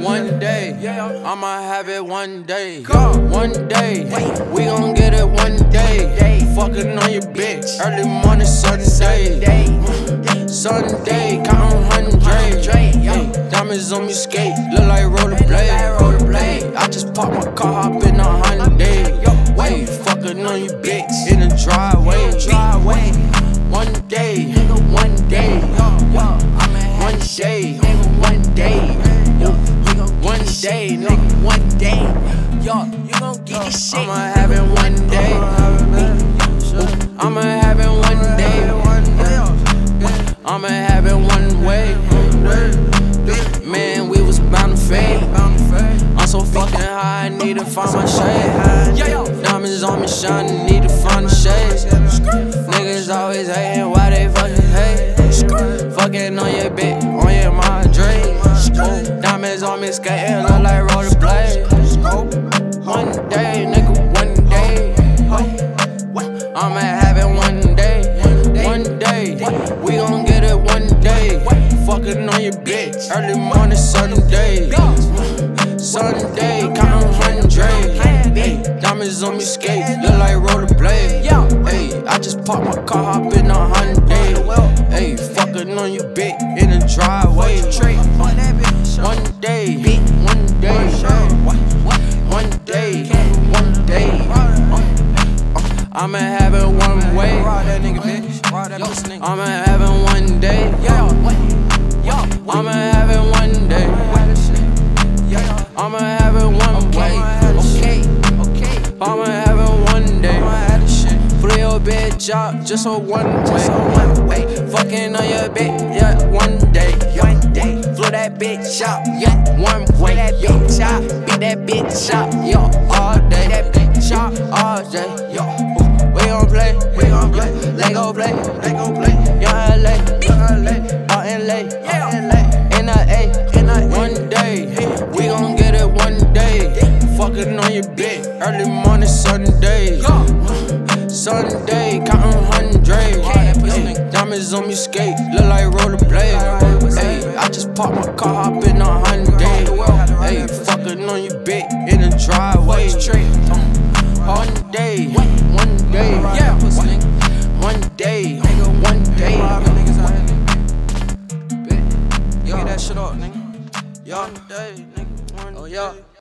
One day, I'ma have it one day. One day, we gon' get it one day. Fucking on your bitch, early morning, Sunday. Sunday, counting hundred. Diamonds on me skate, look like rollerblade. I just pop my car, hop in a Hyundai. Wait, fucking on your bitch in the driveway. One day, one day, nigga, one day. Yo, you gon' get uh, this shit. I'ma have it one day. I'ma have it one day. I'ma have it one way. Man, we was bound to fade. I'm so fucking high, I need to find my shade. Diamonds on me shining, need to find the shades. Niggas always hating, why Me skating, look like rollerblades. One day, nigga, one day. I'ma have it one day. One day, we gon' get it one day. Fucking on your bitch, early morning, Sunday. Sunday, counting hundred. Diamonds on me skate, look like rollerblade. Hey, I just parked my car, hop in a Hyundai. Hey, fucking on your bitch in the driveway. One day, one day, one day, one day. I'ma have it one way. I'ma have it one day. I'ma have it one day. I'ma have it one way. I'ma have it one day. Pull up just for one way. Fucking on your bitch, yeah, one day. One day. Flow that bitch up, yeah, one way. That bitch up, beat that bitch up, yo, all day. That bitch up, all day, yo. We gon' play, we gon' play. Lego play, Lego play. Young LA, young LA, out in LA, in the A, in the one day. We gon' get it one day. Fucking on your bitch, early morning Sunday. Sunday, counting hundreds. Diamonds on me skate, look like rollerblade. Ay, I just pop my car, hop in a Hyundai. Ay, fucking on your bitch in the driveway. Um, one day, one day, yeah, one day, one day. Get that shit up, nigga. Y'all day, nigga. Oh, yeah.